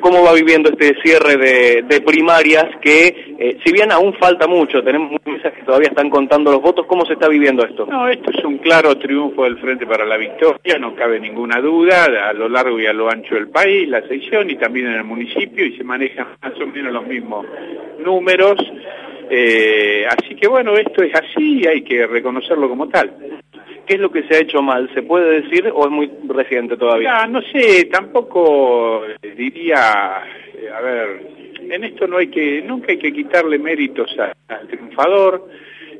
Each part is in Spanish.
¿cómo va viviendo este cierre de, primarias que, eh, si bien aún falta mucho, tenemos muchas que todavía están contando los votos, ¿cómo se está viviendo esto? No, esto es un claro triunfo del Frente para la Victoria, no cabe ninguna duda, a lo largo y a lo ancho del país, la sección y también en el municipio, y se manejan más o menos los mismos números. Eh, así que bueno, esto es así y hay que reconocerlo como tal. ¿Qué es lo que se ha hecho mal? ¿Se puede decir o es muy reciente todavía? no sé, tampoco eh, diría, eh, a ver, en esto no hay que, nunca hay que quitarle méritos al triunfador,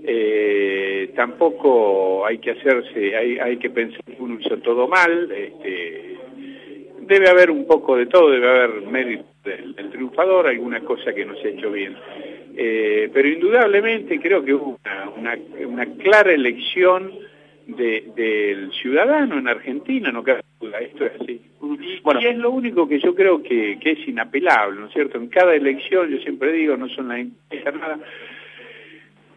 eh, tampoco hay que hacerse, hay, hay que pensar que uno hizo todo mal, este, debe haber un poco de todo, debe haber mérito del, triunfador, alguna cosa que no se ha hecho bien. pero indudablemente creo que hubo una, una clara elección del ciudadano en Argentina, no cabe duda, esto es así. Y, bueno. y es lo único que yo creo que, que, es inapelable, ¿no es cierto? En cada elección, yo siempre digo, no son la nada,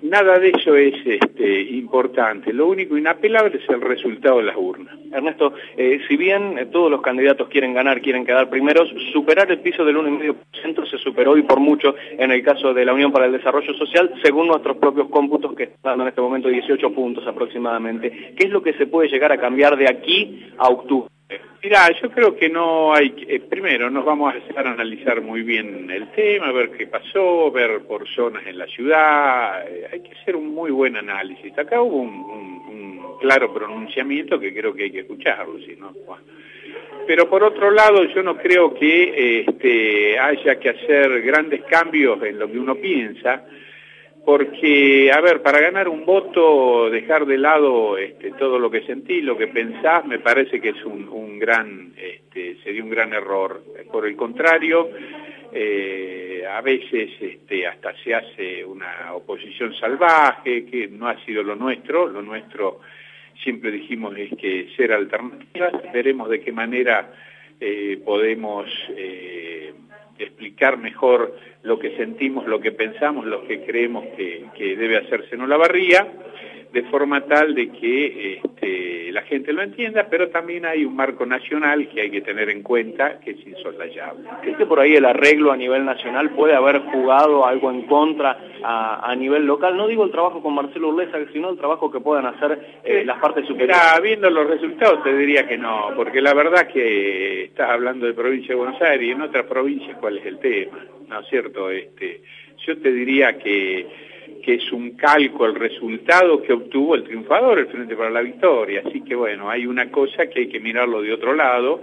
nada de eso es este, importante. Lo único inapelable es el resultado de las urnas. Ernesto, eh, si bien eh, todos los candidatos quieren ganar, quieren quedar primeros, superar el piso del 1,5% se superó y por mucho en el caso de la Unión para el Desarrollo Social, según nuestros propios cómputos que están en este momento 18 puntos aproximadamente. ¿Qué es lo que se puede llegar a cambiar de aquí a octubre? Mira, yo creo que no hay, eh, primero nos vamos a hacer analizar muy bien el tema, ver qué pasó, ver por zonas en la ciudad, eh, hay que hacer un muy buen análisis. Acá hubo un, claro pronunciamiento que creo que hay que escucharlo, si no, Pero por otro lado, yo no creo que este, haya que hacer grandes cambios en lo que uno piensa, porque, a ver, para ganar un voto, dejar de lado este, todo lo que sentís, lo que pensás, me parece que es un, gran, este, sería un gran error. Por el contrario, eh, a veces este, hasta se hace una oposición salvaje, que no ha sido lo nuestro, lo nuestro siempre dijimos es que ser alternativas, veremos de qué manera eh, podemos eh, explicar mejor lo que sentimos, lo que pensamos, lo que creemos que, que debe hacerse en la barría, de forma tal de que este, la gente lo entienda, pero también hay un marco nacional que hay que tener en cuenta que es insoslayable. ¿Crees que por ahí el arreglo a nivel nacional puede haber jugado algo en contra a, nivel local? No digo el trabajo con Marcelo Urlesa, sino el trabajo que puedan hacer eh, las partes superiores. viendo los resultados te diría que no, porque la verdad que estás hablando de provincia de Buenos Aires y en otras provincias cuál es el tema, ¿no es cierto? Este, yo te diría que que es un calco el resultado que obtuvo el triunfador, el Frente para la Victoria. Así que bueno, hay una cosa que hay que mirarlo de otro lado,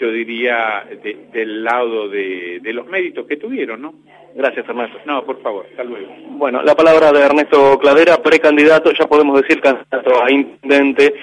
yo diría del lado de, de, los méritos que tuvieron, ¿no? Gracias, Ernesto. No, por favor, hasta luego. Bueno, la palabra de Ernesto Cladera, precandidato, ya podemos decir candidato a intendente.